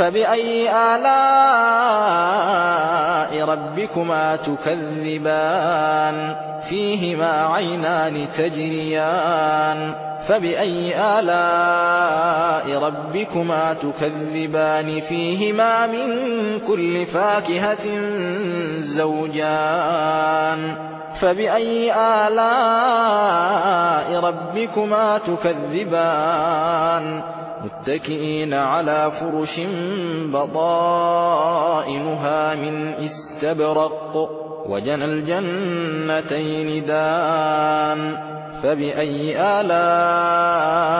فبأي آلاء ربكما تكذبان؟ فيهما عينان تجريان. فبأي آلاء ربكما تكذبان؟ فيهما من كل فاكهة زوجان. فبأي آلاء ربكما تكذبان؟ متكئين على فرش بضائنها من استبرق وجنى الجنتين دان فبأي آلاء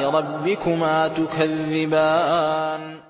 ربكما تكذبان.